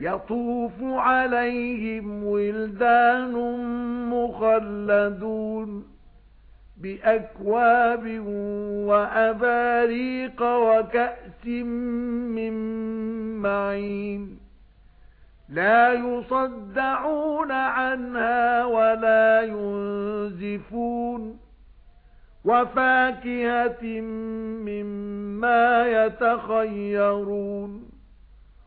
يَطُوفُ عَلَيْهِمْ وِلْدَانٌ مُخَلَّدُونَ بِأَكْوَابٍ وَأَبَارِيقَ وَكَأْسٍ مِّن مَّعِينٍ. لَا يُصَدَّعُونَ عَنْهَا وَلَا يُنزِفُونَ. وَفَاكِهَةٍ مِّمَّا يَتَخَيَّرُونَ.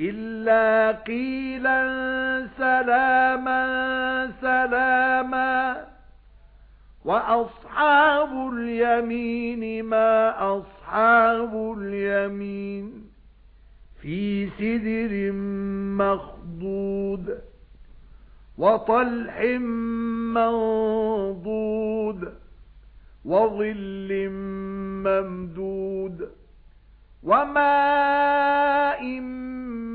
إِلَّا قِيلًا سَلَامًا سَلَامًا وَأَصْحَابُ الْيَمِينِ مَا أَصْحَابُ الْيَمِينِ فِي سِدْرٍ مَّخْضُودٍ وَطَلْحٍ مَّنضُودٍ وَظِلٍّ مَّمْدُودٍ وَمَاءٍ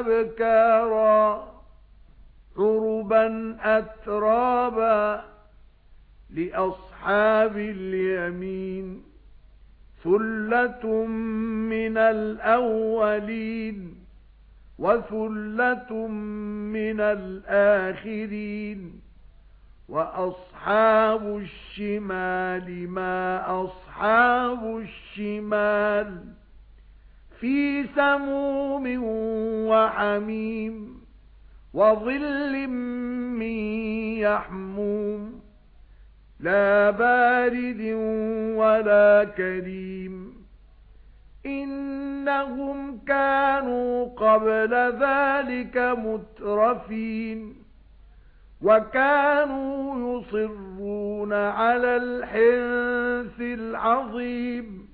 أَبْكَارًا عُرُبًا أَتْرَابًا لِأَصْحَابِ الْيَمِينِ ثُلَّةٌ مِنَ الْأَوَّلِينَ وَثُلَّةٌ مِنَ الْآخِرِينَ وَأَصْحَابُ الشِّمَالِ مَا أَصْحَابُ الشِّمَالِ فِي سَمُومٍ وَحَمِيمٍ وَظِلٍّ مِّن يَحْمُومٍ لَا بَارِدٍ وَلَا كَرِيمٍ إِنَّهُمْ كَانُوا قَبْلَ ذَلِكَ مُتْرَفِينَ وَكَانُوا يُصِرُّونَ عَلَى الْحِنثِ الْعَظِيمِ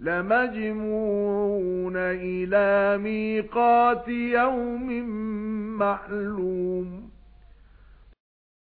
لَمَجْمُوعُونَ إِلَى مِيقَاتِ يَوْمٍ مَّعْلُومٍ.